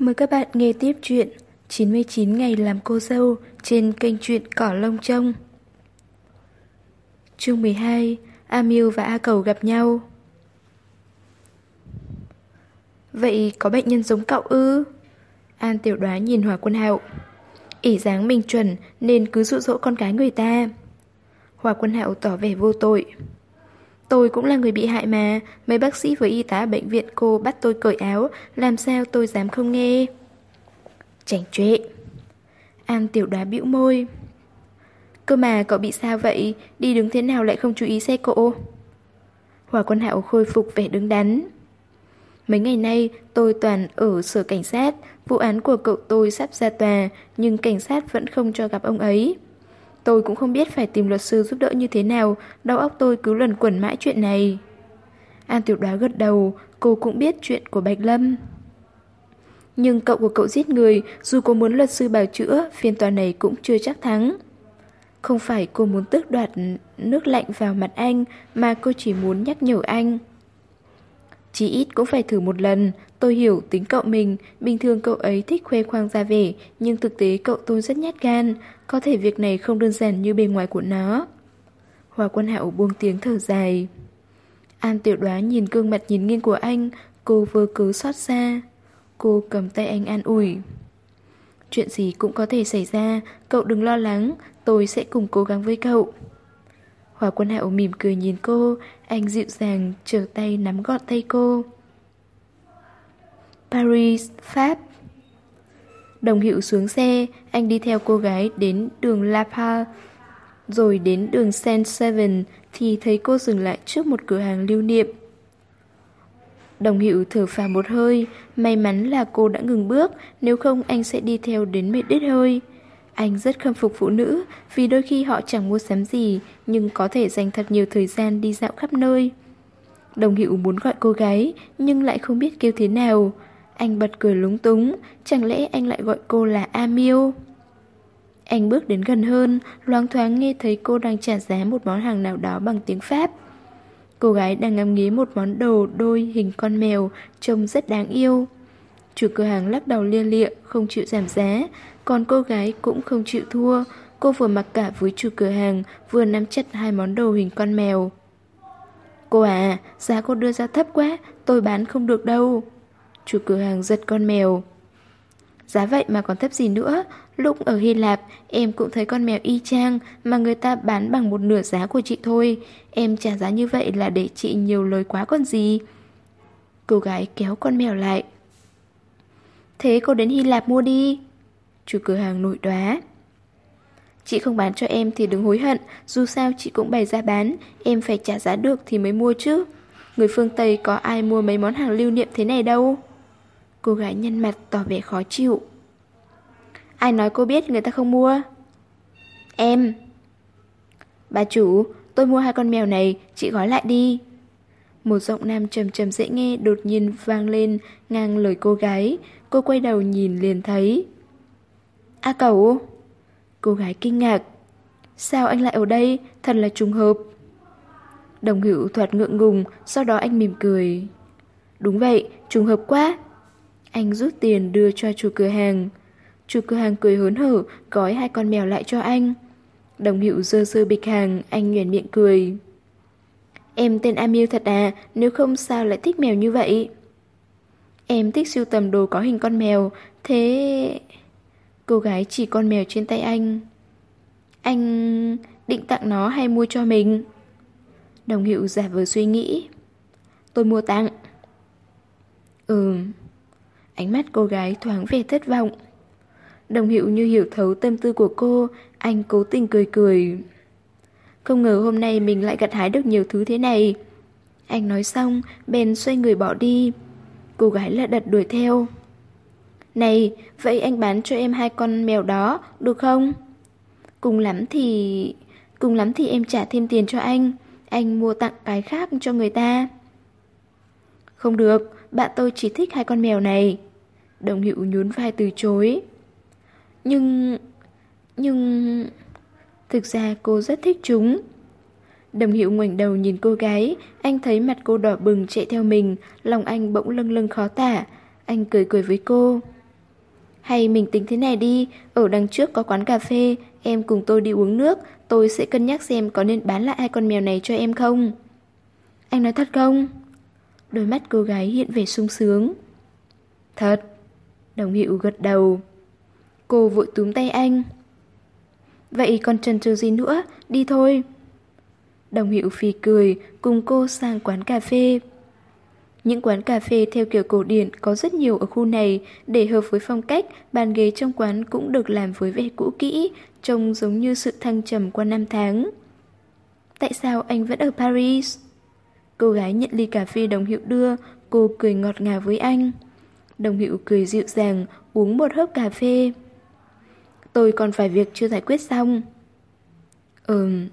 Mời các bạn nghe tiếp chuyện 99 ngày làm cô dâu trên kênh truyện Cỏ Lông Trông. Chương 12 A Miu và A Cầu gặp nhau Vậy có bệnh nhân giống cậu ư? An tiểu đoá nhìn Hòa Quân Hạo ỉ dáng mình chuẩn nên cứ dụ dỗ con gái người ta. Hòa Quân Hạo tỏ vẻ vô tội. Tôi cũng là người bị hại mà, mấy bác sĩ với y tá bệnh viện cô bắt tôi cởi áo, làm sao tôi dám không nghe. Chảnh trệ. An tiểu đoá bĩu môi. Cơ mà cậu bị sao vậy, đi đứng thế nào lại không chú ý xe cộ? Hòa Quân Hạo khôi phục vẻ đứng đắn. Mấy ngày nay tôi toàn ở sở cảnh sát, vụ án của cậu tôi sắp ra tòa, nhưng cảnh sát vẫn không cho gặp ông ấy. Tôi cũng không biết phải tìm luật sư giúp đỡ như thế nào, đầu óc tôi cứ luẩn quẩn mãi chuyện này. An tiểu đoá gật đầu, cô cũng biết chuyện của Bạch Lâm. Nhưng cậu của cậu giết người, dù có muốn luật sư bào chữa, phiên tòa này cũng chưa chắc thắng. Không phải cô muốn tước đoạt nước lạnh vào mặt anh, mà cô chỉ muốn nhắc nhở anh. Chỉ ít cũng phải thử một lần, tôi hiểu tính cậu mình, bình thường cậu ấy thích khoe khoang ra vẻ, nhưng thực tế cậu tôi rất nhát gan, có thể việc này không đơn giản như bề ngoài của nó. Hòa quân hạo buông tiếng thở dài. An tiểu đoá nhìn gương mặt nhìn nghiêng của anh, cô vừa cứ xót xa. Cô cầm tay anh an ủi. Chuyện gì cũng có thể xảy ra, cậu đừng lo lắng, tôi sẽ cùng cố gắng với cậu. Hòa quân hạo mỉm cười nhìn cô, anh dịu dàng trở tay nắm gọn tay cô. Paris, Pháp Đồng hiệu xuống xe, anh đi theo cô gái đến đường La Paz, rồi đến đường Saint Seven thì thấy cô dừng lại trước một cửa hàng lưu niệm. Đồng hiệu thở phào một hơi, may mắn là cô đã ngừng bước, nếu không anh sẽ đi theo đến mệt đứt hơi. Anh rất khâm phục phụ nữ vì đôi khi họ chẳng mua sắm gì nhưng có thể dành thật nhiều thời gian đi dạo khắp nơi. Đồng hiệu muốn gọi cô gái nhưng lại không biết kêu thế nào. Anh bật cười lúng túng, chẳng lẽ anh lại gọi cô là Amiêu? Anh bước đến gần hơn, loáng thoáng nghe thấy cô đang trả giá một món hàng nào đó bằng tiếng Pháp. Cô gái đang ngắm nghía một món đồ đôi hình con mèo, trông rất đáng yêu. Chủ cửa hàng lắc đầu lia lịa, không chịu giảm giá, còn cô gái cũng không chịu thua. Cô vừa mặc cả với chủ cửa hàng, vừa nắm chặt hai món đồ hình con mèo. Cô à, giá cô đưa ra thấp quá, tôi bán không được đâu. Chủ cửa hàng giật con mèo. Giá vậy mà còn thấp gì nữa, lúc ở Hy Lạp em cũng thấy con mèo y chang mà người ta bán bằng một nửa giá của chị thôi. Em trả giá như vậy là để chị nhiều lời quá còn gì. Cô gái kéo con mèo lại. Thế cô đến Hy Lạp mua đi. Chủ cửa hàng nổi đoá. Chị không bán cho em thì đừng hối hận, dù sao chị cũng bày ra bán, em phải trả giá được thì mới mua chứ. Người phương Tây có ai mua mấy món hàng lưu niệm thế này đâu. Cô gái nhân mặt tỏ vẻ khó chịu. Ai nói cô biết người ta không mua? Em. Bà chủ, tôi mua hai con mèo này, chị gói lại đi. Một giọng nam trầm trầm dễ nghe đột nhiên vang lên ngang lời cô gái. Cô quay đầu nhìn liền thấy. A cẩu Cô gái kinh ngạc. Sao anh lại ở đây? Thật là trùng hợp. Đồng hữu thoạt ngượng ngùng Sau đó anh mỉm cười. Đúng vậy, trùng hợp quá. Anh rút tiền đưa cho chủ cửa hàng. Chủ cửa hàng cười hớn hở Gói hai con mèo lại cho anh. Đồng hữu dơ dơ bịch hàng Anh nhoẻn miệng cười. Em tên Amil thật à Nếu không sao lại thích mèo như vậy? Em thích siêu tầm đồ có hình con mèo. Thế... Cô gái chỉ con mèo trên tay anh. Anh định tặng nó hay mua cho mình? Đồng hiệu giả vờ suy nghĩ. Tôi mua tặng. Ừm Ánh mắt cô gái thoáng vẻ thất vọng. Đồng hiệu như hiểu thấu tâm tư của cô. Anh cố tình cười cười. Không ngờ hôm nay mình lại gặt hái được nhiều thứ thế này. Anh nói xong, Bèn xoay người bỏ đi. Cô gái lại đặt đuổi theo này, vậy anh bán cho em hai con mèo đó, được không? Cùng lắm thì... Cùng lắm thì em trả thêm tiền cho anh. Anh mua tặng cái khác cho người ta. Không được, bạn tôi chỉ thích hai con mèo này. Đồng hiệu nhún vai từ chối. Nhưng... Nhưng... Thực ra cô rất thích chúng. Đồng hiệu ngoảnh đầu nhìn cô gái, anh thấy mặt cô đỏ bừng chạy theo mình, lòng anh bỗng lâng lâng khó tả. Anh cười cười với cô. Hay mình tính thế này đi, ở đằng trước có quán cà phê, em cùng tôi đi uống nước, tôi sẽ cân nhắc xem có nên bán lại hai con mèo này cho em không. Anh nói thật không? Đôi mắt cô gái hiện vẻ sung sướng. Thật. Đồng hiệu gật đầu. Cô vội túm tay anh. Vậy còn trần trừ gì nữa, đi thôi. Đồng hiệu phì cười, cùng cô sang quán cà phê. Những quán cà phê theo kiểu cổ điển có rất nhiều ở khu này, để hợp với phong cách, bàn ghế trong quán cũng được làm với vẻ cũ kỹ, trông giống như sự thăng trầm qua năm tháng. Tại sao anh vẫn ở Paris? Cô gái nhận ly cà phê đồng hiệu đưa, cô cười ngọt ngào với anh. Đồng hiệu cười dịu dàng, uống một hớp cà phê. Tôi còn phải việc chưa giải quyết xong. Ừm.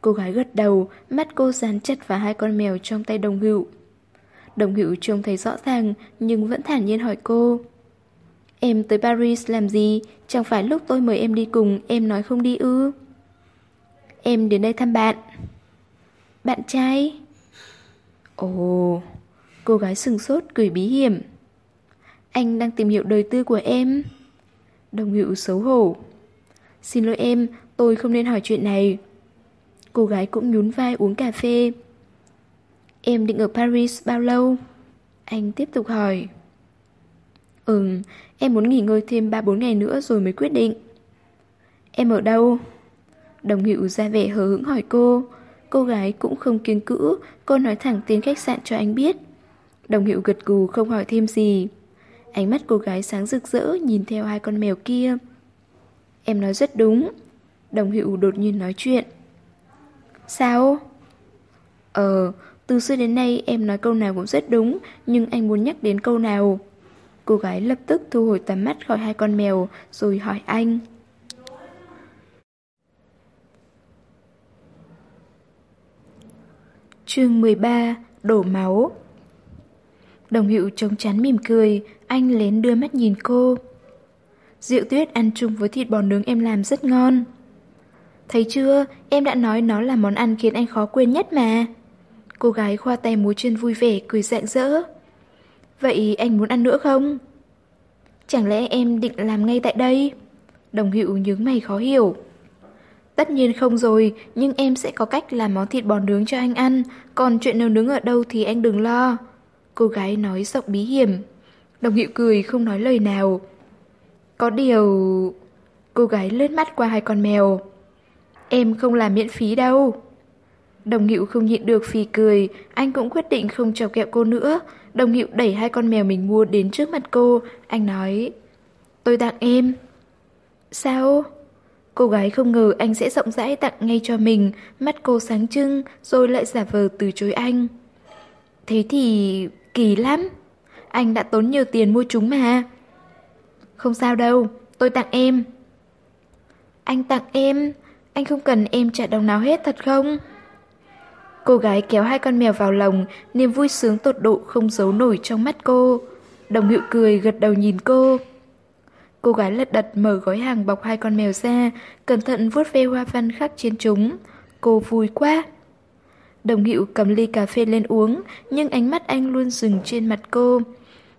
Cô gái gật đầu, mắt cô dán chặt vào hai con mèo trong tay đồng hữu. Đồng hữu trông thấy rõ ràng, nhưng vẫn thản nhiên hỏi cô. Em tới Paris làm gì? Chẳng phải lúc tôi mời em đi cùng, em nói không đi ư? Em đến đây thăm bạn. Bạn trai? Ồ, cô gái sừng sốt cười bí hiểm. Anh đang tìm hiểu đời tư của em. Đồng hữu xấu hổ. Xin lỗi em, tôi không nên hỏi chuyện này. Cô gái cũng nhún vai uống cà phê. Em định ở Paris bao lâu? Anh tiếp tục hỏi. Ừm, em muốn nghỉ ngơi thêm 3-4 ngày nữa rồi mới quyết định. Em ở đâu? Đồng hữu ra vẻ hờ hững hỏi cô. Cô gái cũng không kiêng cữ, cô nói thẳng tên khách sạn cho anh biết. Đồng hiệu gật gù không hỏi thêm gì. Ánh mắt cô gái sáng rực rỡ nhìn theo hai con mèo kia. Em nói rất đúng. Đồng hiệu đột nhiên nói chuyện. Sao? Ờ, từ xưa đến nay em nói câu nào cũng rất đúng, nhưng anh muốn nhắc đến câu nào. Cô gái lập tức thu hồi tầm mắt khỏi hai con mèo, rồi hỏi anh. Chương 13 Đổ máu Đồng hiệu chống chắn mỉm cười, anh lén đưa mắt nhìn cô. Rượu tuyết ăn chung với thịt bò nướng em làm rất ngon. Thấy chưa, em đã nói nó là món ăn khiến anh khó quên nhất mà. Cô gái khoa tay múa chân vui vẻ, cười rạng rỡ. Vậy anh muốn ăn nữa không? Chẳng lẽ em định làm ngay tại đây? Đồng hữu nhướng mày khó hiểu. Tất nhiên không rồi, nhưng em sẽ có cách làm món thịt bò nướng cho anh ăn, còn chuyện nấu nướng ở đâu thì anh đừng lo. Cô gái nói giọng bí hiểm. Đồng hiệu cười không nói lời nào. Có điều... Cô gái lướt mắt qua hai con mèo. Em không làm miễn phí đâu. Đồng hiệu không nhịn được phì cười, anh cũng quyết định không chọc kẹo cô nữa. Đồng hiệu đẩy hai con mèo mình mua đến trước mặt cô, anh nói Tôi tặng em. Sao? Cô gái không ngờ anh sẽ rộng rãi tặng ngay cho mình, mắt cô sáng trưng, rồi lại giả vờ từ chối anh. Thế thì... kỳ lắm. Anh đã tốn nhiều tiền mua chúng mà. Không sao đâu, tôi tặng em. Anh tặng em, anh không cần em trả đồng nào hết thật không? Cô gái kéo hai con mèo vào lòng, niềm vui sướng tột độ không giấu nổi trong mắt cô. Đồng hiệu cười gật đầu nhìn cô. Cô gái lật đật mở gói hàng bọc hai con mèo ra, cẩn thận vuốt ve hoa văn khắc trên chúng. Cô vui quá. Đồng hiệu cầm ly cà phê lên uống, nhưng ánh mắt anh luôn dừng trên mặt cô.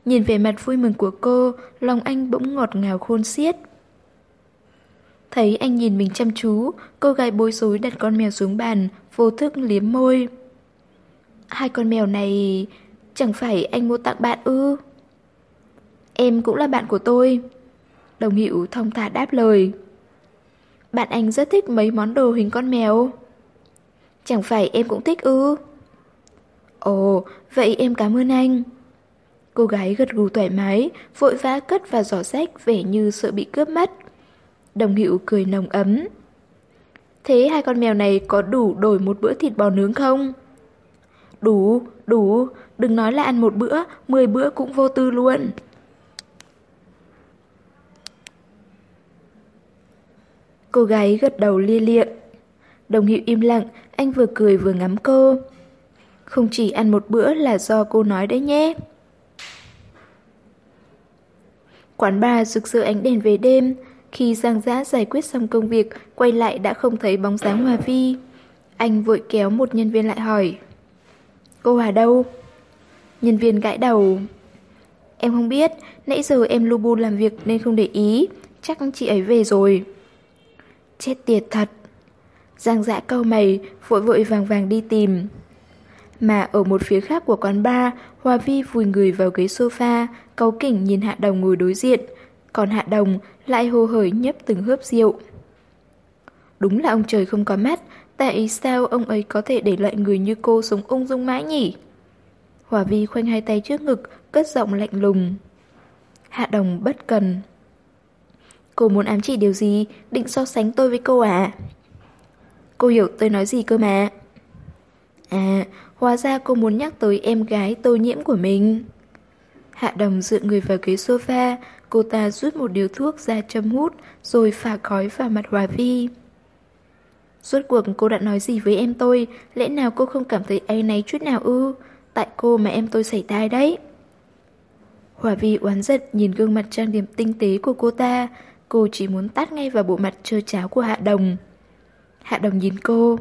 Nhìn về mặt vui mừng của cô, lòng anh bỗng ngọt ngào khôn xiết. Thấy anh nhìn mình chăm chú, cô gái bối rối đặt con mèo xuống bàn, vô thức liếm môi. Hai con mèo này... chẳng phải anh mua tặng bạn ư? Em cũng là bạn của tôi. Đồng hiệu thông thả đáp lời. Bạn anh rất thích mấy món đồ hình con mèo. Chẳng phải em cũng thích ư? Ồ, vậy em cảm ơn anh. Cô gái gật gù thoải mái, vội vã cất vào giỏ sách vẻ như sợ bị cướp mất. Đồng hiệu cười nồng ấm. Thế hai con mèo này có đủ đổi một bữa thịt bò nướng không? Đủ, đủ, đừng nói là ăn một bữa, mười bữa cũng vô tư luôn. Cô gái gật đầu lia lịa. Đồng hiệu im lặng, anh vừa cười vừa ngắm cô. Không chỉ ăn một bữa là do cô nói đấy nhé. Quán bar rực rỡ ánh đèn về đêm, khi Giang Giã giải quyết xong công việc, quay lại đã không thấy bóng dáng Hòa Vi. Anh vội kéo một nhân viên lại hỏi. Cô Hòa đâu? Nhân viên gãi đầu. Em không biết, nãy giờ em lu bu làm việc nên không để ý, chắc chị ấy về rồi. Chết tiệt thật. Giang dã câu mày, vội vội vàng vàng đi tìm. Mà ở một phía khác của quán bar, Hòa Vi vùi người vào ghế sofa, cáu kỉnh nhìn Hạ Đồng ngồi đối diện. Còn Hạ Đồng lại hồ hởi nhấp từng hớp rượu. Đúng là ông trời không có mắt, tại sao ông ấy có thể để loại người như cô sống ung dung mãi nhỉ? Hòa Vi khoanh hai tay trước ngực, cất giọng lạnh lùng. Hạ Đồng bất cần. Cô muốn ám chỉ điều gì, định so sánh tôi với cô à? Cô hiểu tôi nói gì cơ mà. À, hóa ra cô muốn nhắc tới em gái tô nhiễm của mình. Hạ Đồng dựa người vào ghế sofa, cô ta rút một điếu thuốc ra châm hút, rồi phả khói vào mặt Hòa Vi. Suốt cuộc cô đã nói gì với em tôi, lẽ nào cô không cảm thấy áy náy chút nào ư? Tại cô mà em tôi xảy tai đấy. Hòa Vi oán giận nhìn gương mặt trang điểm tinh tế của cô ta, cô chỉ muốn tát ngay vào bộ mặt trơ cháo của Hạ Đồng. Hạ Đồng nhìn cô.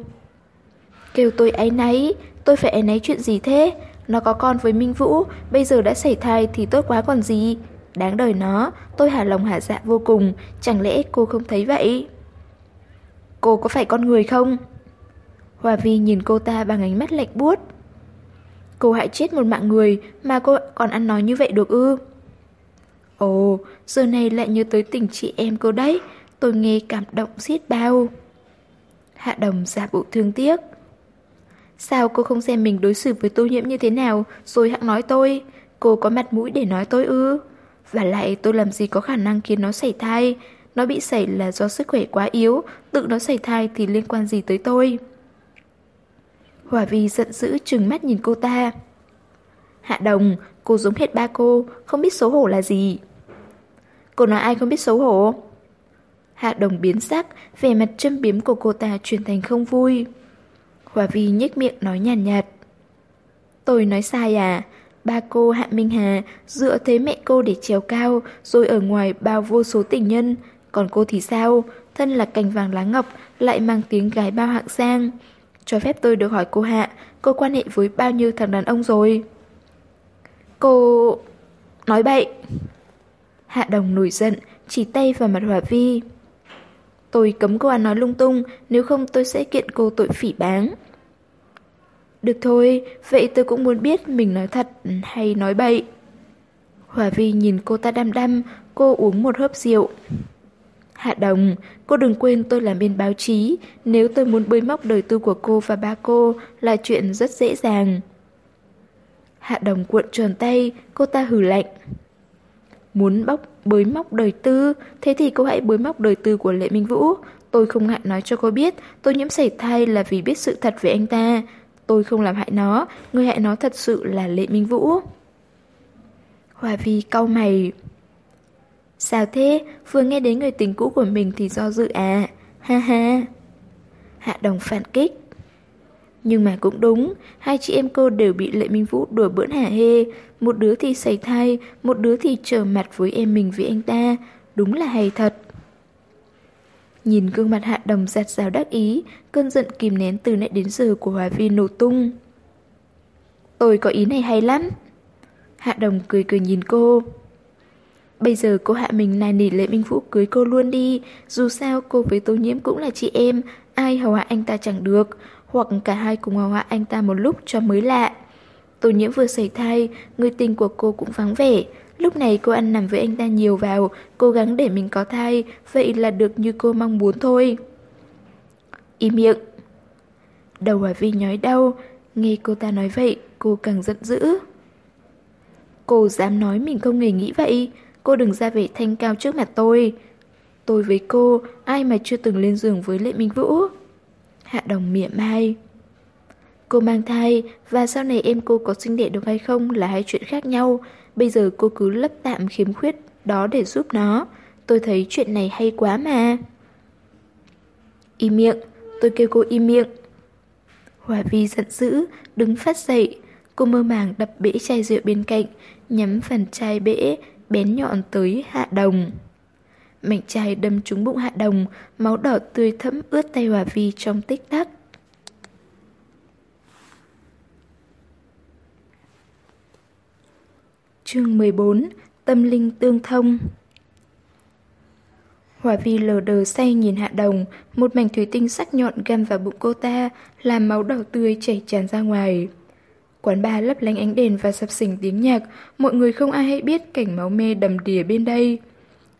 Kêu tôi áy náy, tôi phải áy náy chuyện gì thế? Nó có con với Minh Vũ, bây giờ đã xảy thai thì tốt quá còn gì. Đáng đời nó, tôi hà lòng hạ dạ vô cùng, chẳng lẽ cô không thấy vậy? Cô có phải con người không? Hòa Vi nhìn cô ta bằng ánh mắt lạnh buốt. Cô hại chết một mạng người mà cô còn ăn nói như vậy được ư? Ồ, giờ này lại nhớ tới tình chị em cô đấy, tôi nghe cảm động xiết bao. Hạ đồng giả bộ thương tiếc. Sao cô không xem mình đối xử với tô nhiễm như thế nào rồi hãng nói tôi? Cô có mặt mũi để nói tôi ư? Và lại tôi làm gì có khả năng khiến nó xảy thai? Nó bị xảy là do sức khỏe quá yếu, tự nó xảy thai thì liên quan gì tới tôi? Hòa Vi giận dữ trừng mắt nhìn cô ta. Hạ đồng, cô giống hết ba cô, không biết xấu hổ là gì. Cô nói ai không biết xấu hổ? Hạ đồng biến sắc, vẻ mặt châm biếm của cô ta chuyển thành không vui. Hòa Vi nhếch miệng nói nhàn nhạt, nhạt. Tôi nói sai à? Ba cô Hạ Minh Hà dựa thế mẹ cô để trèo cao, rồi ở ngoài bao vô số tình nhân. Còn cô thì sao? Thân là cành vàng lá ngọc, lại mang tiếng gái bao hạng sang. Cho phép tôi được hỏi cô Hạ, cô quan hệ với bao nhiêu thằng đàn ông rồi? Cô... nói bậy. Hạ Đồng nổi giận, chỉ tay vào mặt Hòa Vi. Tôi cấm cô ăn nói lung tung, nếu không tôi sẽ kiện cô tội phỉ báng. Được thôi, vậy tôi cũng muốn biết mình nói thật hay nói bậy. Hòa Vi nhìn cô ta đăm đăm, cô uống một hớp rượu. Hạ Đồng, cô đừng quên tôi làm bên báo chí, nếu tôi muốn bới móc đời tư của cô và ba cô là chuyện rất dễ dàng. Hạ Đồng cuộn tròn tay, cô ta hừ lạnh. Muốn bóc bới móc đời tư, thế thì cô hãy bới móc đời tư của Lệ Minh Vũ. Tôi không ngại nói cho cô biết, tôi nhiễm sảy thai là vì biết sự thật về anh ta. Tôi không làm hại nó, người hại nó thật sự là Lệ Minh Vũ. Hòa Vi cau mày. Sao thế? Vừa nghe đến người tình cũ của mình thì do dự à? Ha ha. Hạ đồng phản kích. Nhưng mà cũng đúng, hai chị em cô đều bị Lệ Minh Vũ đùa bỡn hả hê. Một đứa thì xảy thai, một đứa thì trở mặt với em mình với anh ta. Đúng là hay thật. Nhìn gương mặt hạ đồng giặt rào đắc ý, cơn giận kìm nén từ nãy đến giờ của Hòa Vi nổ tung. Tôi có ý này hay lắm. Hạ đồng cười cười nhìn cô. Bây giờ cô hạ mình nài nỉ Lệ Minh Vũ cưới cô luôn đi, dù sao cô với Tô Nhiễm cũng là chị em, ai hầu hạ anh ta chẳng được, hoặc cả hai cùng hầu hạ anh ta một lúc cho mới lạ. Tô Nhiễm vừa xảy thai, người tình của cô cũng vắng vẻ, lúc này cô ăn nằm với anh ta nhiều vào, cố gắng để mình có thai, vậy là được như cô mong muốn thôi. Im miệng. Đầu Hòa Vi nhói đau, nghe cô ta nói vậy, cô càng giận dữ. Cô dám nói mình không hề nghĩ vậy, Cô đừng ra vẻ thanh cao trước mặt tôi Tôi với cô Ai mà chưa từng lên giường với Lệ Minh Vũ Hạ đồng mỉa mai Cô mang thai Và sau này em cô có sinh đẻ được hay không Là hai chuyện khác nhau Bây giờ cô cứ lấp tạm khiếm khuyết Đó để giúp nó Tôi thấy chuyện này hay quá mà Im miệng Tôi kêu cô im miệng Hòa Vi giận dữ Đứng phát dậy Cô mơ màng đập bể chai rượu bên cạnh Nhắm phần chai bể bén nhọn tới hạ đồng. Mảnh chai đâm trúng bụng hạ đồng, máu đỏ tươi thẫm ướt tay Hòa Vi trong tích tắc. Chương 14 Tâm linh tương thông Hòa vi lờ đờ say nhìn hạ đồng, một mảnh thủy tinh sắc nhọn găm vào bụng cô ta, làm máu đỏ tươi chảy tràn ra ngoài. Quán bar lấp lánh ánh đèn và sập sình tiếng nhạc, mọi người không ai hay biết cảnh máu mê đầm đìa bên đây.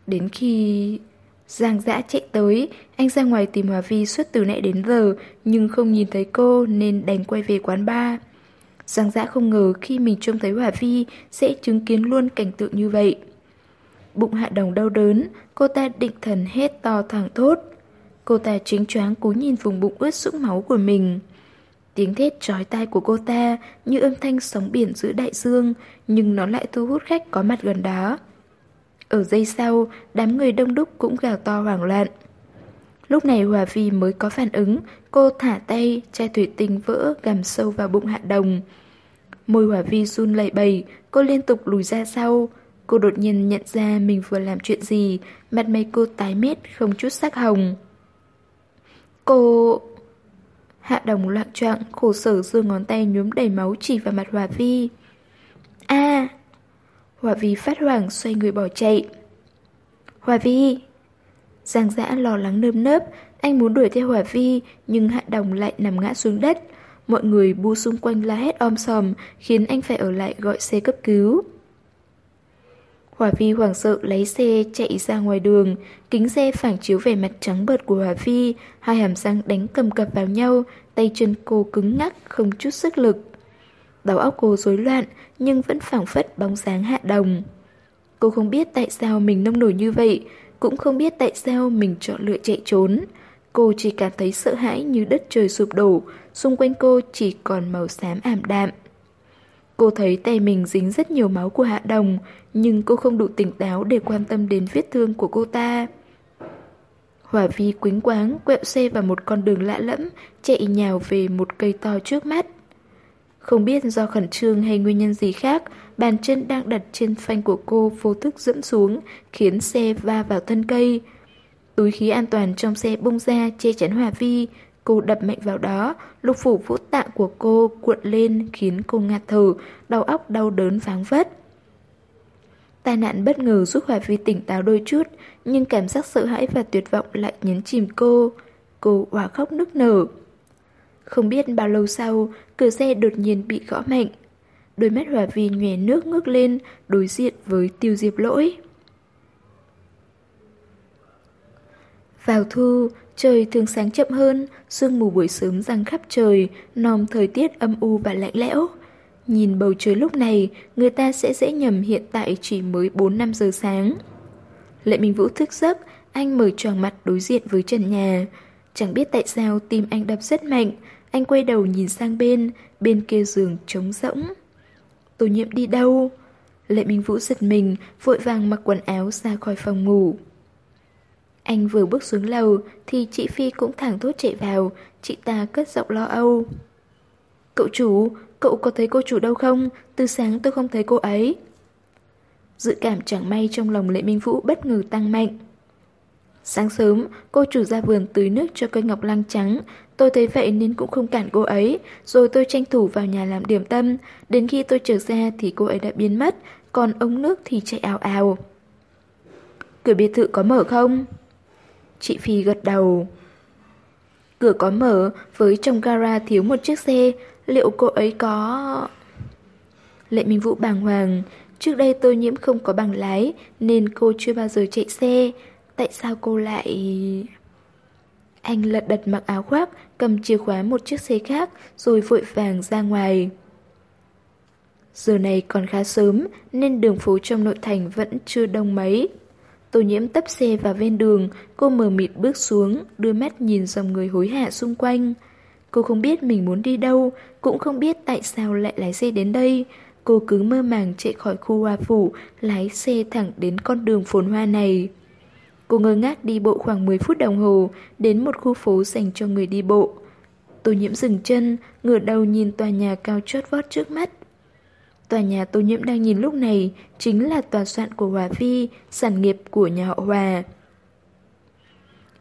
Đến khi... Giang dã chạy tới, anh ra ngoài tìm Hòa Vi suốt từ nãy đến giờ, nhưng không nhìn thấy cô nên đành quay về quán bar. Giang dã không ngờ khi mình trông thấy Hòa Vi sẽ chứng kiến luôn cảnh tượng như vậy. Bụng hạ đồng đau đớn, cô ta định thần hết to thẳng thốt. Cô ta chính choáng cú nhìn vùng bụng ướt sũng máu của mình. Tiếng thét chói tai của cô ta như âm thanh sóng biển giữa đại dương, nhưng nó lại thu hút khách có mặt gần đó. Ở giây sau, đám người đông đúc cũng gào to hoảng loạn. Lúc này Hòa Vi mới có phản ứng, cô thả tay, chai thủy tinh vỡ gầm sâu vào bụng hạ đồng. Môi Hòa Vi run lẩy bẩy, cô liên tục lùi ra sau. Cô đột nhiên nhận ra mình vừa làm chuyện gì, mặt mày cô tái mét không chút sắc hồng. Cô... Hạ đồng loạn trọng, khổ sở giơ ngón tay nhuốm đầy máu chỉ vào mặt Hòa Vi. a Hòa Vi phát hoảng xoay người bỏ chạy. Hòa Vi! Giang dã lo lắng nơm nớp, anh muốn đuổi theo Hòa Vi, nhưng Hạ Đồng lại nằm ngã xuống đất. Mọi người bu xung quanh la hét om sòm, khiến anh phải ở lại gọi xe cấp cứu. Hòa Vi hoảng sợ lấy xe chạy ra ngoài đường, kính xe phản chiếu vẻ mặt trắng bợt của Hòa Vi, hai hàm răng đánh cầm cập vào nhau, tay chân cô cứng ngắc, không chút sức lực. Đầu óc cô rối loạn, nhưng vẫn phảng phất bóng dáng hạ đồng. Cô không biết tại sao mình nông nổi như vậy, cũng không biết tại sao mình chọn lựa chạy trốn. Cô chỉ cảm thấy sợ hãi như đất trời sụp đổ, xung quanh cô chỉ còn màu xám ảm đạm. Cô thấy tay mình dính rất nhiều máu của Hạ Đồng, nhưng cô không đủ tỉnh táo để quan tâm đến vết thương của cô ta. Hỏa vi quính quáng quẹo xe vào một con đường lạ lẫm, chạy nhào về một cây to trước mắt. Không biết do khẩn trương hay nguyên nhân gì khác, bàn chân đang đặt trên phanh của cô vô thức dẫn xuống, khiến xe va vào thân cây. Túi khí an toàn trong xe bung ra che chắn Hòa Vi, cô đập mạnh vào đó, lục phủ vũ tạng của cô cuộn lên khiến cô ngạt thở, đầu óc đau đớn váng vất. Tai nạn bất ngờ giúp Hòa Vi tỉnh táo đôi chút, nhưng cảm giác sợ hãi và tuyệt vọng lại nhấn chìm cô. Cô hòa khóc nức nở. Không biết bao lâu sau, cửa xe đột nhiên bị gõ mạnh. Đôi mắt Hòa Vi nhòe nước ngước lên, đối diện với tiêu diệp lỗi. Vào thu, trời thường sáng chậm hơn, sương mù buổi sớm răng khắp trời, nòm thời tiết âm u và lạnh lẽo. Nhìn bầu trời lúc này, người ta sẽ dễ nhầm hiện tại chỉ mới 4-5 giờ sáng. Lệ Minh Vũ thức giấc, anh mở tròn mặt đối diện với trần nhà. Chẳng biết tại sao tim anh đập rất mạnh, anh quay đầu nhìn sang bên, bên kia giường trống rỗng. Tô nhiệm đi đâu? Lệ Minh Vũ giật mình, vội vàng mặc quần áo ra khỏi phòng ngủ. Anh vừa bước xuống lầu thì chị Phi cũng thẳng thốt chạy vào, chị ta cất giọng lo âu. Cậu chủ, cậu có thấy cô chủ đâu không? Từ sáng tôi không thấy cô ấy. Dự cảm chẳng may trong lòng Lệ Minh Vũ bất ngờ tăng mạnh. Sáng sớm, cô chủ ra vườn tưới nước cho cây ngọc lăng trắng. Tôi thấy vậy nên cũng không cản cô ấy, rồi tôi tranh thủ vào nhà làm điểm tâm. Đến khi tôi trở ra thì cô ấy đã biến mất, còn ống nước thì chạy ào ào. Cửa biệt thự có mở không? Chị Phi gật đầu. Cửa có mở, với trong gara thiếu một chiếc xe, liệu cô ấy có... Lệ Minh Vũ bàng hoàng, trước đây tôi nhiễm không có bằng lái nên cô chưa bao giờ chạy xe. Tại sao cô lại... Anh lật đật mặc áo khoác, cầm chìa khóa một chiếc xe khác rồi vội vàng ra ngoài. Giờ này còn khá sớm nên đường phố trong nội thành vẫn chưa đông mấy. Tô nhiễm tấp xe vào ven đường, cô mờ mịt bước xuống, đưa mắt nhìn dòng người hối hả xung quanh. Cô không biết mình muốn đi đâu, cũng không biết tại sao lại lái xe đến đây. Cô cứ mơ màng chạy khỏi khu hoa phủ, lái xe thẳng đến con đường phồn hoa này. Cô ngơ ngác đi bộ khoảng 10 phút đồng hồ, đến một khu phố dành cho người đi bộ. Tô nhiễm dừng chân, ngửa đầu nhìn tòa nhà cao chót vót trước mắt. Tòa nhà tô nhiễm đang nhìn lúc này chính là tòa soạn của Hòa phi sản nghiệp của nhà họ Hòa.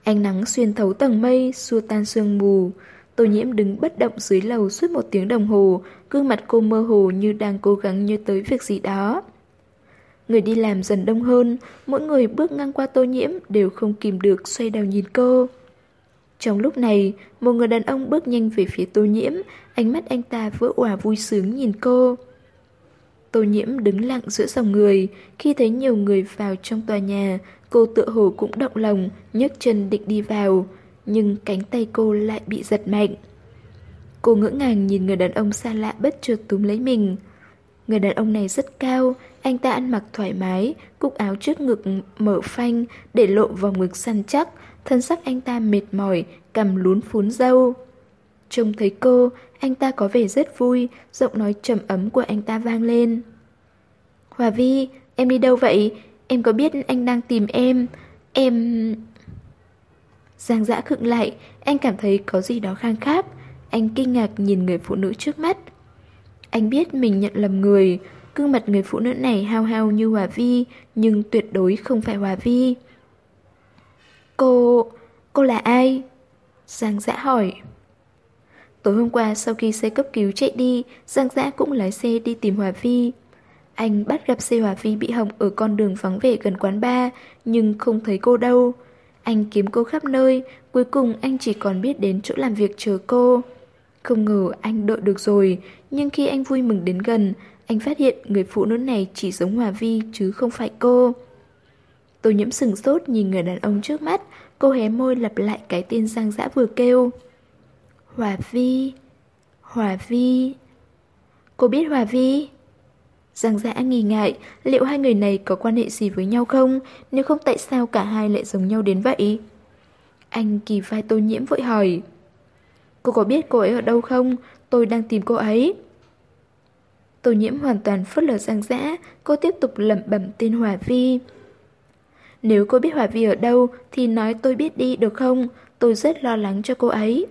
Ánh nắng xuyên thấu tầng mây, xua tan sương mù. Tô nhiễm đứng bất động dưới lầu suốt một tiếng đồng hồ, gương mặt cô mơ hồ như đang cố gắng nhớ tới việc gì đó. Người đi làm dần đông hơn, mỗi người bước ngang qua tô nhiễm đều không kìm được xoay đầu nhìn cô. Trong lúc này, một người đàn ông bước nhanh về phía tô nhiễm, ánh mắt anh ta vỡ òa vui sướng nhìn cô. Tô nhiễm đứng lặng giữa dòng người, khi thấy nhiều người vào trong tòa nhà, cô tựa hồ cũng động lòng, nhấc chân định đi vào, nhưng cánh tay cô lại bị giật mạnh. Cô ngỡ ngàng nhìn người đàn ông xa lạ bất chợt túm lấy mình. Người đàn ông này rất cao, anh ta ăn mặc thoải mái, cúc áo trước ngực mở phanh để lộ vòng ngực săn chắc, thân sắc anh ta mệt mỏi, cầm lún phún dâu. Trông thấy cô, anh ta có vẻ rất vui, giọng nói trầm ấm của anh ta vang lên. Hòa Vi, em đi đâu vậy? Em có biết anh đang tìm em? Em... Giang dã khựng lại, anh cảm thấy có gì đó khang khác. Anh kinh ngạc nhìn người phụ nữ trước mắt. Anh biết mình nhận lầm người, gương mặt người phụ nữ này hao hao như Hòa Vi, nhưng tuyệt đối không phải Hòa Vi. Cô... cô là ai? Giang dã hỏi. Tối hôm qua sau khi xe cấp cứu chạy đi, Giang dã cũng lái xe đi tìm Hòa Vi. Anh bắt gặp xe Hòa Vi bị hỏng ở con đường vắng vẻ gần quán bar, nhưng không thấy cô đâu. Anh kiếm cô khắp nơi, cuối cùng anh chỉ còn biết đến chỗ làm việc chờ cô. Không ngờ anh đợi được rồi, nhưng khi anh vui mừng đến gần, anh phát hiện người phụ nữ này chỉ giống Hòa Vi chứ không phải cô. Tô nhiễm sừng sốt nhìn người đàn ông trước mắt, cô hé môi lặp lại cái tên Giang Dã vừa kêu. Hòa Vi, Hòa Vi. Cô biết Hòa Vi? Giang Dã nghi ngại, liệu hai người này có quan hệ gì với nhau không? Nếu không tại sao cả hai lại giống nhau đến vậy? Anh kỳ vai tô nhiễm vội hỏi. Cô có biết cô ấy ở đâu không? Tôi đang tìm cô ấy. Tô nhiễm hoàn toàn phớt lờ Giang Dã, cô tiếp tục lẩm bẩm tên Hòa Vi. Nếu cô biết Hòa Vi ở đâu thì nói tôi biết đi được không? Tôi rất lo lắng cho cô ấy.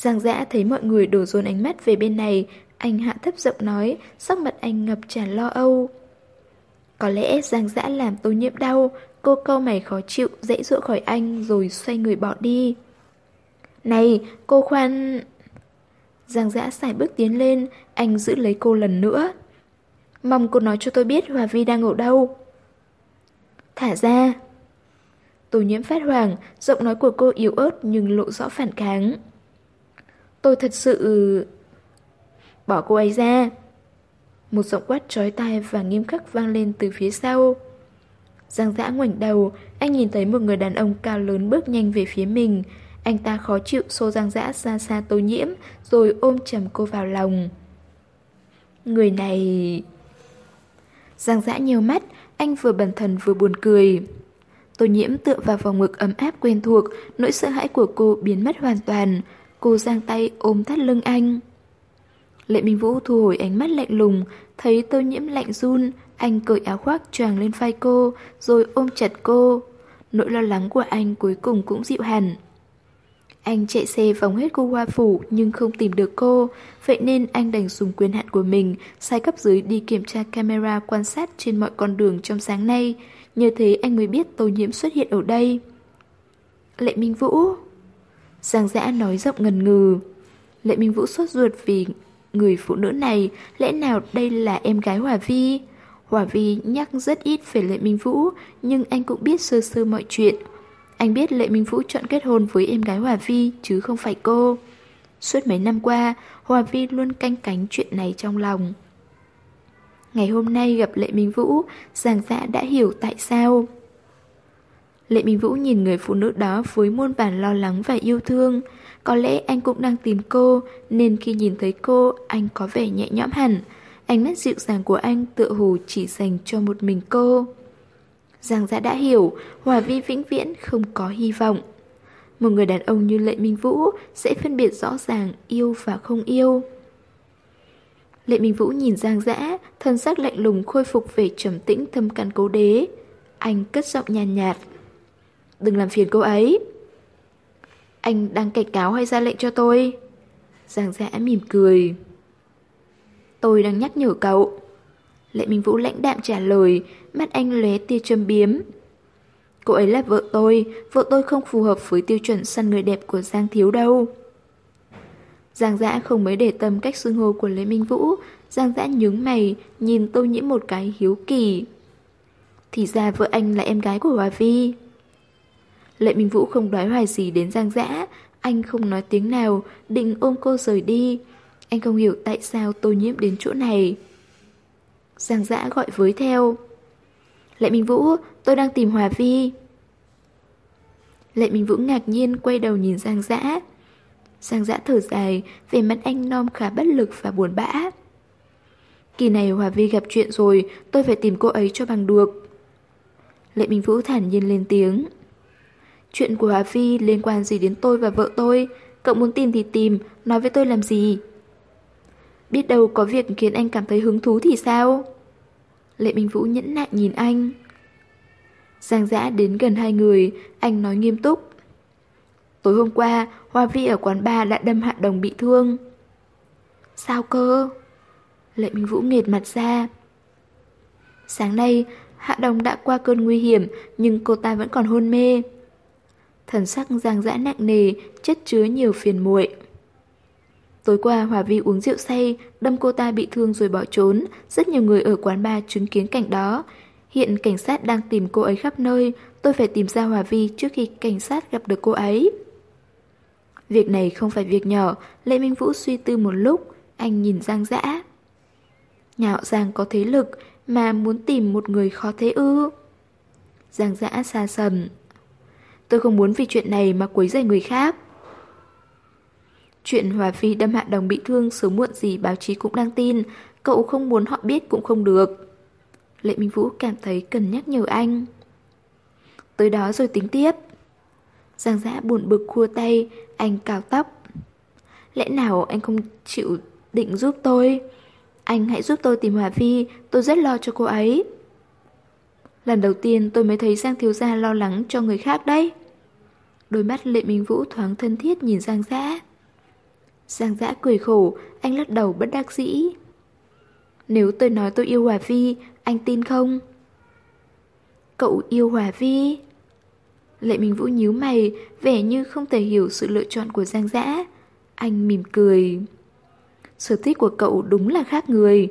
Giang Dã thấy mọi người đổ dồn ánh mắt về bên này, anh hạ thấp giọng nói, sắc mặt anh ngập tràn lo âu. Có lẽ Giang Dã làm tô nhiễm đau, cô câu mày khó chịu, dãy dụa khỏi anh rồi xoay người bỏ đi. Này, cô khoan... Giang Dã xài bước tiến lên, anh giữ lấy cô lần nữa. Mong cô nói cho tôi biết Hòa Vi đang ở đâu. Thả ra. Tô nhiễm phát hoàng, giọng nói của cô yếu ớt nhưng lộ rõ phản kháng. Tôi thật sự... Ừ, bỏ cô ấy ra. Một giọng quát trói tai và nghiêm khắc vang lên từ phía sau. Giang dã ngoảnh đầu, anh nhìn thấy một người đàn ông cao lớn bước nhanh về phía mình. Anh ta khó chịu xô Giang dã xa xa tô nhiễm, rồi ôm chầm cô vào lòng. Người này... Giang dã nhiều mắt, anh vừa bần thần vừa buồn cười. Tô nhiễm tựa vào vòng ngực ấm áp quen thuộc, nỗi sợ hãi của cô biến mất hoàn toàn. Cô giang tay ôm thắt lưng anh. Lệ Minh Vũ thu hồi ánh mắt lạnh lùng, thấy tô nhiễm lạnh run, anh cởi áo khoác choàng lên vai cô, rồi ôm chặt cô. Nỗi lo lắng của anh cuối cùng cũng dịu hẳn. Anh chạy xe vòng hết khu hoa phủ nhưng không tìm được cô, vậy nên anh đành dùng quyền hạn của mình sai cấp dưới đi kiểm tra camera quan sát trên mọi con đường trong sáng nay. Nhờ thế anh mới biết tô nhiễm xuất hiện ở đây. Lệ Minh Vũ Giang dã nói giọng ngần ngừ. Lệ Minh Vũ sốt ruột vì người phụ nữ này, lẽ nào đây là em gái Hòa Vi? Hòa Vi nhắc rất ít về Lệ Minh Vũ, nhưng anh cũng biết sơ sơ mọi chuyện. Anh biết Lệ Minh Vũ chọn kết hôn với em gái Hòa Vi chứ không phải cô. Suốt mấy năm qua, Hòa Vi luôn canh cánh chuyện này trong lòng. Ngày hôm nay gặp Lệ Minh Vũ, Giang Dạ đã hiểu tại sao. Lệ Minh Vũ nhìn người phụ nữ đó với muôn bản lo lắng và yêu thương. Có lẽ anh cũng đang tìm cô, nên khi nhìn thấy cô, anh có vẻ nhẹ nhõm hẳn. Ánh mắt dịu dàng của anh tựa hồ chỉ dành cho một mình cô. Giang Giã đã hiểu, Hòa Vi vĩnh viễn không có hy vọng. Một người đàn ông như Lệ Minh Vũ sẽ phân biệt rõ ràng yêu và không yêu. Lệ Minh Vũ nhìn Giang Dã, thân sắc lạnh lùng khôi phục về trầm tĩnh thâm căn cố đế. Anh cất giọng nhàn nhạt, nhạt. Đừng làm phiền cô ấy. Anh đang cảnh cáo hay ra lệnh cho tôi? Giang giã mỉm cười. Tôi đang nhắc nhở cậu. Lệ Minh Vũ lãnh đạm trả lời, mắt anh lóe tia châm biếm. Cô ấy là vợ tôi, vợ tôi không phù hợp với tiêu chuẩn săn người đẹp của Giang Thiếu đâu. Giang Dã không mấy để tâm cách xưng hô của Lê Minh Vũ, Giang Dã nhướng mày, nhìn tô nhiễm một cái hiếu kỳ. Thì ra vợ anh là em gái của Hòa Vi. Lệ Minh Vũ không đoái hoài gì đến Giang Dã, anh không nói tiếng nào, định ôm cô rời đi. Anh không hiểu tại sao tô nhiễm đến chỗ này. Giang Dã gọi với theo. Lệ Minh Vũ, tôi đang tìm Hòa Vi. Lệ Minh Vũ ngạc nhiên quay đầu nhìn Giang Dã. Giang Dã thở dài, về mặt anh non khá bất lực và buồn bã. Kỳ này Hòa Vi gặp chuyện rồi, tôi phải tìm cô ấy cho bằng được. Lệ Minh Vũ thản nhiên lên tiếng. Chuyện của Hòa Vi liên quan gì đến tôi và vợ tôi? Cậu muốn tìm thì tìm, nói với tôi làm gì? Biết đâu có việc khiến anh cảm thấy hứng thú thì sao? Lệ Minh Vũ nhẫn nại nhìn anh. Giang dã đến gần hai người, anh nói nghiêm túc. Tối hôm qua, Hoa Vi ở quán bar đã đâm Hạ Đồng bị thương. Sao cơ? Lệ Minh Vũ nghệt mặt ra. Sáng nay, Hạ Đồng đã qua cơn nguy hiểm nhưng cô ta vẫn còn hôn mê. Thần sắc giang dã nặng nề, chất chứa nhiều phiền muội. Tối qua Hòa Vi uống rượu say, đâm cô ta bị thương rồi bỏ trốn. Rất nhiều người ở quán bar chứng kiến cảnh đó. Hiện cảnh sát đang tìm cô ấy khắp nơi. Tôi phải tìm ra Hòa Vi trước khi cảnh sát gặp được cô ấy. Việc này không phải việc nhỏ. Lê Minh Vũ suy tư một lúc. Anh nhìn Giang dã. Nhà họ Giang có thế lực mà muốn tìm một người khó thế ư. Giang dã xa sầm. Tôi không muốn vì chuyện này mà quấy rầy người khác. Chuyện Hòa Phi đâm Hạ Đồng bị thương sớm muộn gì báo chí cũng đang tin, cậu không muốn họ biết cũng không được. Lệ Minh Vũ cảm thấy cần nhắc nhở anh. Tới đó rồi tính tiếp. Giang giã buồn bực khua tay, anh cào tóc. Lẽ nào anh không chịu định giúp tôi? Anh hãy giúp tôi tìm Hòa phi tôi rất lo cho cô ấy. Lần đầu tiên tôi mới thấy Giang Thiếu Gia lo lắng cho người khác đấy. Đôi mắt Lệ Minh Vũ thoáng thân thiết nhìn Giang Giã. Giang Giã cười khổ, anh lắc đầu bất đắc dĩ. Nếu tôi nói tôi yêu Hòa Vi, anh tin không? Cậu yêu Hòa Vi? Lệ Minh Vũ nhíu mày, vẻ như không thể hiểu sự lựa chọn của Giang Giã. Anh mỉm cười. Sở thích của cậu đúng là khác người.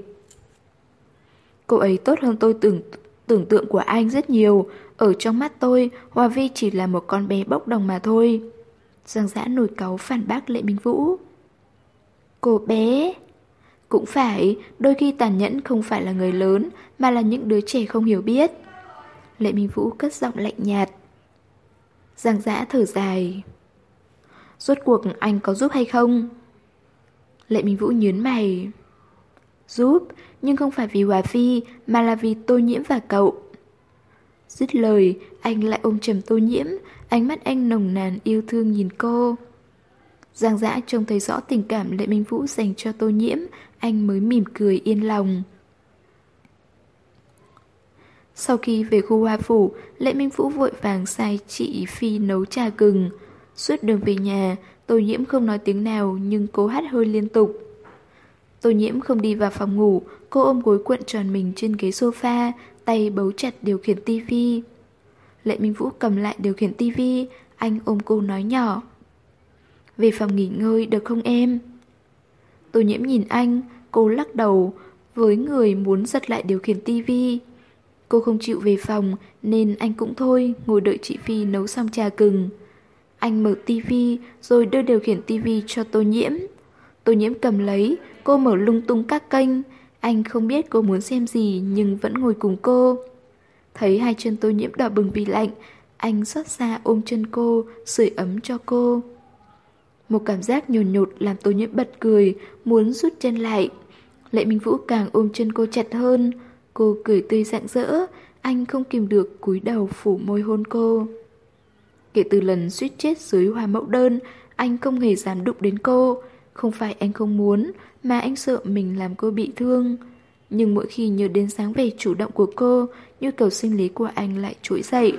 Cô ấy tốt hơn tôi tưởng tưởng tượng của anh rất nhiều. Ở trong mắt tôi, Hòa Vi chỉ là một con bé bốc đồng mà thôi. Giang giã nổi cáu phản bác Lệ Minh Vũ. Cô bé... Cũng phải, đôi khi tàn nhẫn không phải là người lớn, mà là những đứa trẻ không hiểu biết. Lệ Minh Vũ cất giọng lạnh nhạt. Giang giã thở dài. Rốt cuộc anh có giúp hay không? Lệ Minh Vũ nhớn mày. Giúp, nhưng không phải vì Hòa Phi, mà là vì tô nhiễm và cậu. Dứt lời, anh lại ôm chầm tô nhiễm, ánh mắt anh nồng nàn yêu thương nhìn cô. Giang dã trông thấy rõ tình cảm Lệ Minh Vũ dành cho tô nhiễm, anh mới mỉm cười yên lòng. Sau khi về khu hoa phủ, Lệ Minh Vũ vội vàng sai chị Phi nấu trà gừng. Suốt đường về nhà, tô nhiễm không nói tiếng nào nhưng cố hát hơi liên tục. Tô nhiễm không đi vào phòng ngủ, cô ôm gối cuộn tròn mình trên ghế sofa, tay bấu chặt điều khiển tivi. Lệ Minh Vũ cầm lại điều khiển tivi, anh ôm cô nói nhỏ. Về phòng nghỉ ngơi được không em? Tô nhiễm nhìn anh, cô lắc đầu, với người muốn giật lại điều khiển tivi. Cô không chịu về phòng nên anh cũng thôi, ngồi đợi chị Phi nấu xong trà gừng. Anh mở tivi rồi đưa điều khiển tivi cho tô nhiễm. Tô nhiễm cầm lấy, cô mở lung tung các kênh. Anh không biết cô muốn xem gì nhưng vẫn ngồi cùng cô. Thấy hai chân tôi nhiễm đỏ bừng vì lạnh, anh xót xa ôm chân cô, sưởi ấm cho cô. Một cảm giác nhồn nhột làm tôi nhiễm bật cười, muốn rút chân lại. Lệ Minh Vũ càng ôm chân cô chặt hơn. Cô cười tươi rạng rỡ, anh không kìm được cúi đầu phủ môi hôn cô. Kể từ lần suýt chết dưới hoa mẫu đơn, anh không hề dám đụng đến cô. Không phải anh không muốn, mà anh sợ mình làm cô bị thương. Nhưng mỗi khi nhớ đến sáng vẻ chủ động của cô, nhu cầu sinh lý của anh lại trỗi dậy.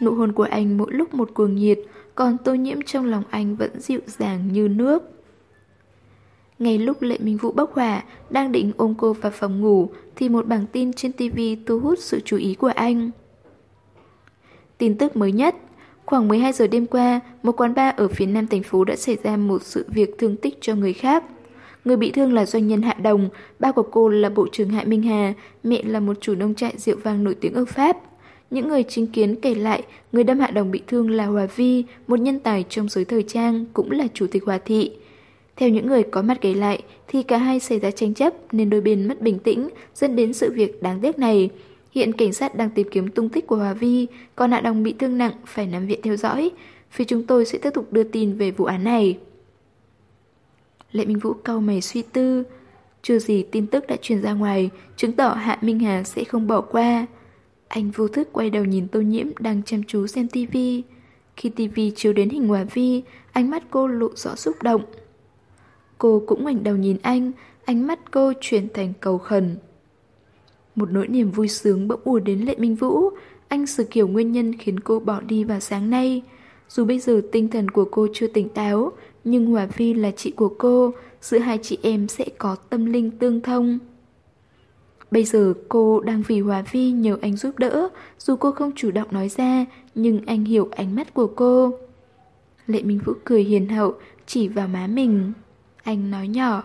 Nụ hôn của anh mỗi lúc một cuồng nhiệt, còn tô nhiễm trong lòng anh vẫn dịu dàng như nước. Ngay lúc Lệ Minh Vũ bốc hỏa, đang định ôm cô vào phòng ngủ, thì một bảng tin trên TV thu hút sự chú ý của anh. Tin tức mới nhất, khoảng 12 giờ đêm qua, một quán bar ở phía nam thành phố đã xảy ra một sự việc thương tích cho người khác. Người bị thương là doanh nhân Hạ Đồng, ba của cô là bộ trưởng Hạ Minh Hà, mẹ là một chủ nông trại rượu vang nổi tiếng ở Pháp. Những người chứng kiến kể lại, người đâm Hạ Đồng bị thương là Hòa Vi, một nhân tài trong giới thời trang, cũng là chủ tịch Hòa Thị. Theo những người có mặt kể lại, thì cả hai xảy ra tranh chấp nên đôi bên mất bình tĩnh, dẫn đến sự việc đáng tiếc này. Hiện cảnh sát đang tìm kiếm tung tích của Hòa Vi, còn Hạ Đồng bị thương nặng phải nằm viện theo dõi. Phía chúng tôi sẽ tiếp tục đưa tin về vụ án này. Lệ Minh Vũ cau mày suy tư. Chưa gì tin tức đã truyền ra ngoài, chứng tỏ Hạ Minh Hà sẽ không bỏ qua. Anh vô thức quay đầu nhìn Tô Nhiễm đang chăm chú xem tivi. Khi tivi chiếu đến hình Hòa Vi, ánh mắt cô lộ rõ xúc động. Cô cũng ngoảnh đầu nhìn anh, ánh mắt cô chuyển thành cầu khẩn. Một nỗi niềm vui sướng bỗng ùa đến Lệ Minh Vũ, anh sự kiểu nguyên nhân khiến cô bỏ đi vào sáng nay. Dù bây giờ tinh thần của cô chưa tỉnh táo, nhưng Hòa Phi là chị của cô, giữa hai chị em sẽ có tâm linh tương thông. Bây giờ cô đang vì Hòa Phi nhờ anh giúp đỡ, dù cô không chủ động nói ra, nhưng anh hiểu ánh mắt của cô. Lệ Minh Vũ cười hiền hậu, chỉ vào má mình. Anh nói nhỏ.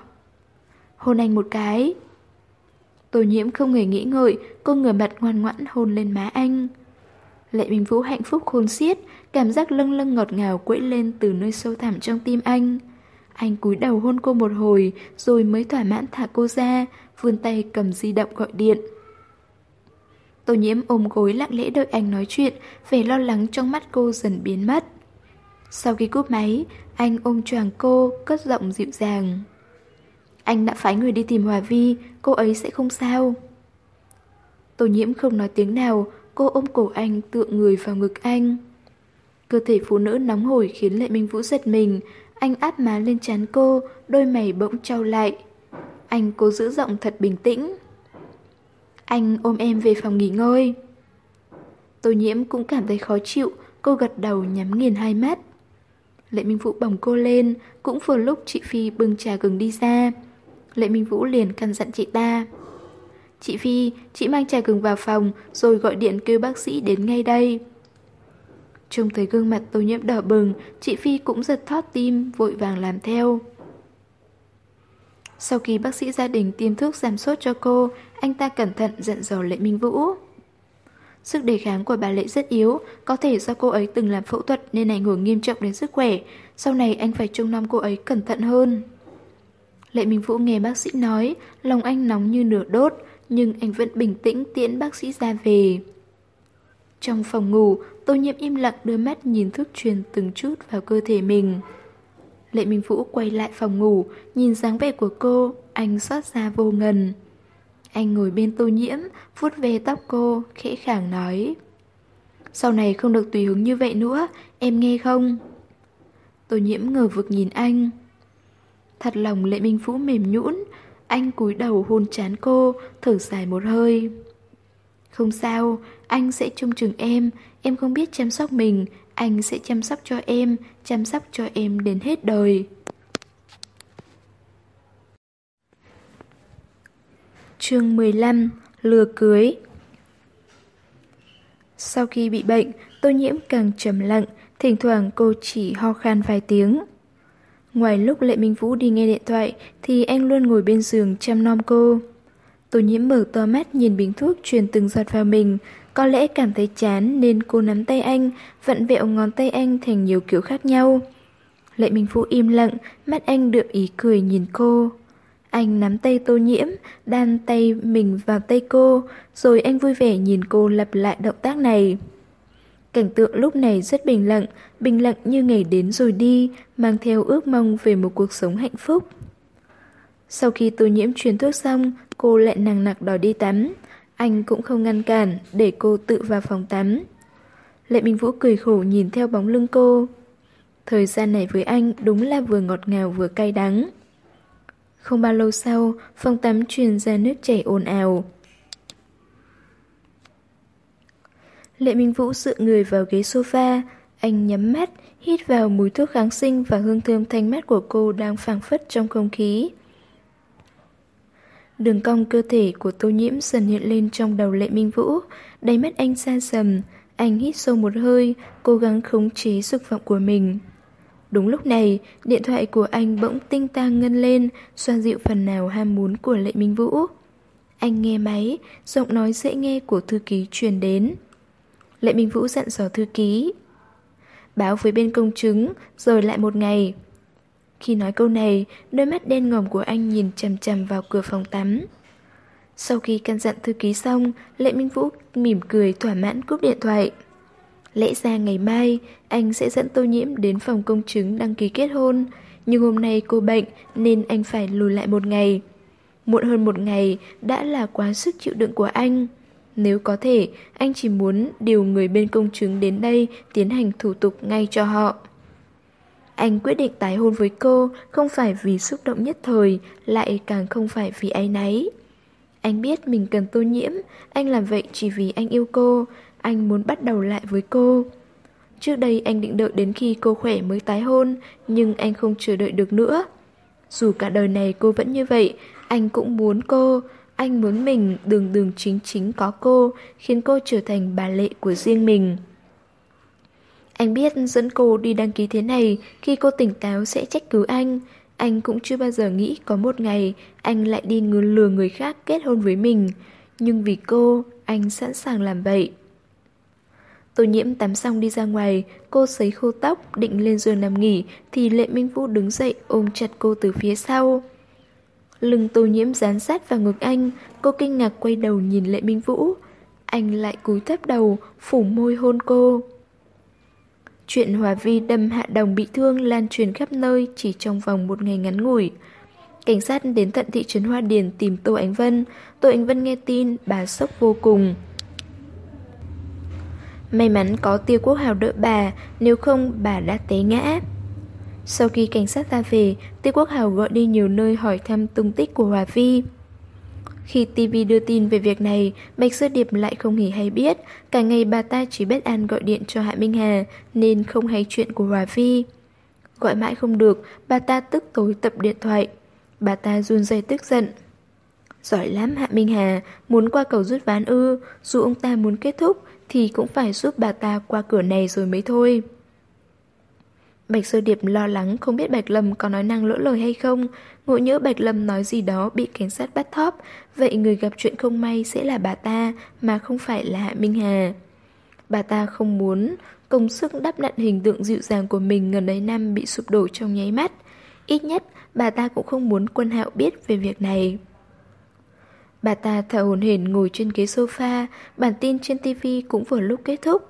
Hôn anh một cái. Tô nhiễm không hề nghĩ ngợi, cô ngửa mặt ngoan ngoãn hôn lên má anh. Lệ Minh Vũ hạnh phúc khôn xiết, cảm giác lâng lâng ngọt ngào quẫy lên từ nơi sâu thẳm trong tim anh. Anh cúi đầu hôn cô một hồi, rồi mới thỏa mãn thả cô ra, vươn tay cầm di động gọi điện. Tô nhiễm ôm gối lặng lẽ đợi anh nói chuyện, vẻ lo lắng trong mắt cô dần biến mất. Sau khi cúp máy, anh ôm choàng cô, cất giọng dịu dàng. Anh đã phái người đi tìm Hòa Vi, cô ấy sẽ không sao. Tô nhiễm không nói tiếng nào, cô ôm cổ anh tựa người vào ngực anh. Cơ thể phụ nữ nóng hổi khiến Lệ Minh Vũ giật mình, anh áp má lên trán cô, đôi mày bỗng trao lại. Anh cố giữ giọng thật bình tĩnh. Anh ôm em về phòng nghỉ ngơi. Tô nhiễm cũng cảm thấy khó chịu, cô gật đầu nhắm nghiền hai mắt. Lệ Minh Vũ bồng cô lên, cũng vừa lúc chị Phi bưng trà gừng đi ra. Lệ Minh Vũ liền căn dặn chị ta. Chị Phi, chị mang trà gừng vào phòng rồi gọi điện kêu bác sĩ đến ngay đây. Trông thấy gương mặt tô nhiễm đỏ bừng, chị Phi cũng giật thót tim, vội vàng làm theo. Sau khi bác sĩ gia đình tiêm thuốc giảm sốt cho cô, anh ta cẩn thận dặn dò Lệ Minh Vũ. Sức đề kháng của bà Lệ rất yếu, có thể do cô ấy từng làm phẫu thuật nên ảnh hưởng nghiêm trọng đến sức khỏe. Sau này anh phải trông nom cô ấy cẩn thận hơn. Lệ Minh Vũ nghe bác sĩ nói, lòng anh nóng như nửa đốt, nhưng anh vẫn bình tĩnh tiễn bác sĩ ra về. Trong phòng ngủ, Tô Nhiễm im lặng đưa mắt nhìn thuốc truyền từng chút vào cơ thể mình. Lệ Minh Vũ quay lại phòng ngủ, nhìn dáng vẻ của cô, anh xót ra vô ngần. Anh ngồi bên tô nhiễm, vuốt về tóc cô, khẽ khàng nói. Sau này không được tùy hứng như vậy nữa, em nghe không? Tô nhiễm ngờ vực nhìn anh. Thật lòng Lệ Minh Vũ mềm nhũn, anh cúi đầu hôn chán cô, thở dài một hơi. Không sao, anh sẽ trông chừng em, em không biết chăm sóc mình, anh sẽ chăm sóc cho em, chăm sóc cho em đến hết đời. Chương 15 Lừa cưới Sau khi bị bệnh, tô nhiễm càng trầm lặng, thỉnh thoảng cô chỉ ho khan vài tiếng. Ngoài lúc Lệ Minh Vũ đi nghe điện thoại thì anh luôn ngồi bên giường chăm nom cô. Tô nhiễm mở to mắt nhìn bình thuốc truyền từng giọt vào mình, có lẽ cảm thấy chán nên cô nắm tay anh, vặn vẹo ngón tay anh thành nhiều kiểu khác nhau. Lệ Minh Vũ im lặng, mắt anh đượm ý cười nhìn cô. Anh nắm tay tô nhiễm, đan tay mình vào tay cô, rồi anh vui vẻ nhìn cô lặp lại động tác này. Cảnh tượng lúc này rất bình lặng, bình lặng như ngày đến rồi đi, mang theo ước mong về một cuộc sống hạnh phúc. Sau khi tô nhiễm truyền thuốc xong, cô lại nặng nặc đòi đi tắm. Anh cũng không ngăn cản, để cô tự vào phòng tắm. Lệ Minh Vũ cười khổ nhìn theo bóng lưng cô. Thời gian này với anh đúng là vừa ngọt ngào vừa cay đắng. Không bao lâu sau, phòng tắm truyền ra nước chảy ồn ào. Lệ Minh Vũ dựa người vào ghế sofa, anh nhắm mắt, hít vào mùi thuốc kháng sinh và hương thơm thanh mát của cô đang phảng phất trong không khí. Đường cong cơ thể của tô nhiễm dần hiện lên trong đầu Lệ Minh Vũ, đáy mắt anh xa sầm, anh hít sâu một hơi, cố gắng khống chế dục vọng của mình. Đúng lúc này, điện thoại của anh bỗng tinh tang ngân lên, xoa dịu phần nào ham muốn của Lệ Minh Vũ. Anh nghe máy, giọng nói dễ nghe của thư ký truyền đến. Lệ Minh Vũ dặn dò thư ký. Báo với bên công chứng, rồi lại một ngày. Khi nói câu này, đôi mắt đen ngòm của anh nhìn chằm chằm vào cửa phòng tắm. Sau khi căn dặn thư ký xong, Lệ Minh Vũ mỉm cười thỏa mãn cúp điện thoại. Lẽ ra ngày mai, anh sẽ dẫn Tô Nhiễm đến phòng công chứng đăng ký kết hôn, nhưng hôm nay cô bệnh nên anh phải lùi lại một ngày. Muộn hơn một ngày đã là quá sức chịu đựng của anh. Nếu có thể, anh chỉ muốn điều người bên công chứng đến đây tiến hành thủ tục ngay cho họ. Anh quyết định tái hôn với cô không phải vì xúc động nhất thời, lại càng không phải vì áy náy. Anh biết mình cần tô nhiễm, anh làm vậy chỉ vì anh yêu cô, anh muốn bắt đầu lại với cô. Trước đây anh định đợi đến khi cô khỏe mới tái hôn, nhưng anh không chờ đợi được nữa. Dù cả đời này cô vẫn như vậy, anh cũng muốn cô, anh muốn mình đường đường chính chính có cô, khiến cô trở thành bà lệ của riêng mình. Anh biết dẫn cô đi đăng ký thế này, khi cô tỉnh táo sẽ trách cứ anh. Anh cũng chưa bao giờ nghĩ có một ngày anh lại đi ngừa lừa người khác kết hôn với mình. Nhưng vì cô, anh sẵn sàng làm vậy. Tô nhiễm tắm xong đi ra ngoài, cô sấy khô tóc, định lên giường nằm nghỉ, thì Lệ Minh Vũ đứng dậy ôm chặt cô từ phía sau. Lưng tô nhiễm dán sát vào ngực anh, cô kinh ngạc quay đầu nhìn Lệ Minh Vũ. Anh lại cúi thấp đầu, phủ môi hôn cô. Chuyện Hòa Vi đâm hạ đồng bị thương lan truyền khắp nơi chỉ trong vòng một ngày ngắn ngủi. Cảnh sát đến tận thị trấn Hoa Điền tìm Tô Ánh Vân. Tô Ánh Vân nghe tin, bà sốc vô cùng. May mắn có tiêu quốc hào đỡ bà, nếu không bà đã té ngã. Sau khi cảnh sát ra về, tiêu quốc hào gọi đi nhiều nơi hỏi thăm tung tích của Hòa Vi. Khi TV đưa tin về việc này, Bạch Sơ Điệp lại không hề hay biết, cả ngày bà ta chỉ biết An gọi điện cho Hạ Minh Hà, nên không hay chuyện của Hòa Vi. Gọi mãi không được, bà ta tức tối tập điện thoại. Bà ta run rẩy tức giận. Giỏi lắm Hạ Minh Hà, muốn qua cầu rút ván ư, dù ông ta muốn kết thúc thì cũng phải giúp bà ta qua cửa này rồi mới thôi. Bạch Sơ Điệp lo lắng không biết Bạch Lâm có nói năng lỗ lời hay không, ngộ nhỡ Bạch Lâm nói gì đó bị cảnh sát bắt thóp, vậy người gặp chuyện không may sẽ là bà ta mà không phải là Hạ Minh Hà. Bà ta không muốn công sức đắp nặn hình tượng dịu dàng của mình gần ấy năm bị sụp đổ trong nháy mắt. Ít nhất, bà ta cũng không muốn quân hạo biết về việc này. Bà ta thở hồn hển ngồi trên ghế sofa, bản tin trên TV cũng vừa lúc kết thúc.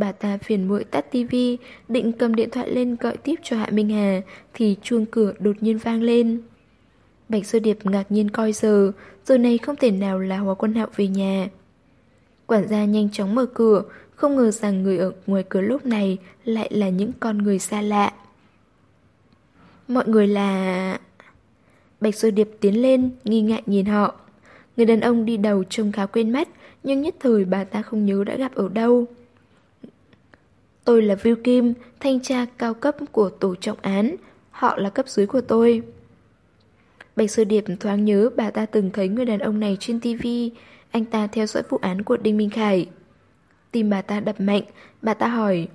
Bà ta phiền muội tắt tivi, định cầm điện thoại lên gọi tiếp cho Hạ Minh Hà, thì chuông cửa đột nhiên vang lên. Bạch Sơ Điệp ngạc nhiên coi giờ, giờ này không thể nào là Hóa Quân Hạo về nhà. Quản gia nhanh chóng mở cửa, không ngờ rằng người ở ngoài cửa lúc này lại là những con người xa lạ. Mọi người là... Bạch Sơ Điệp tiến lên, nghi ngại nhìn họ. Người đàn ông đi đầu trông khá quên mắt, nhưng nhất thời bà ta không nhớ đã gặp ở đâu. Tôi là Viu Kim, thanh tra cao cấp của tổ trọng án. Họ là cấp dưới của tôi. Bạch Sơ Điệp thoáng nhớ bà ta từng thấy người đàn ông này trên TV. Anh ta theo dõi vụ án của Đinh Minh Khải. Tim bà ta đập mạnh, bà ta hỏi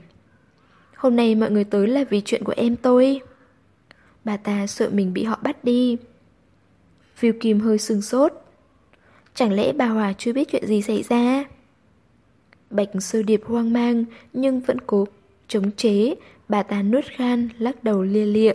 Hôm nay mọi người tới là vì chuyện của em tôi. Bà ta sợ mình bị họ bắt đi. Viu Kim hơi sưng sốt. Chẳng lẽ bà Hòa chưa biết chuyện gì xảy ra? Bạch sơ điệp hoang mang nhưng vẫn cố chống chế, bà ta nuốt khan, lắc đầu lia lịa.